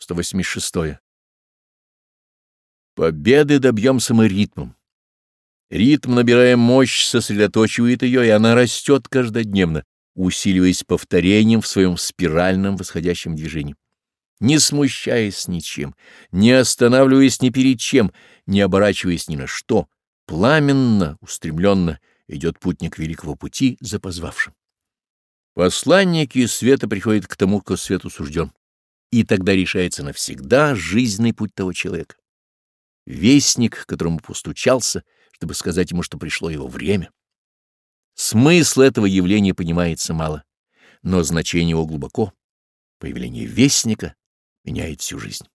186. Победы добьемся мы ритмом. Ритм, набирая мощь, сосредоточивает ее, и она растет каждодневно, усиливаясь повторением в своем спиральном восходящем движении. Не смущаясь ничем, не останавливаясь ни перед чем, не оборачиваясь ни на что, пламенно, устремленно идет путник великого пути за позвавшим. Посланники света приходят к тому, кто свету сужден и тогда решается навсегда жизненный путь того человека. Вестник, которому постучался, чтобы сказать ему, что пришло его время. Смысл этого явления понимается мало, но значение его глубоко. Появление вестника меняет всю жизнь.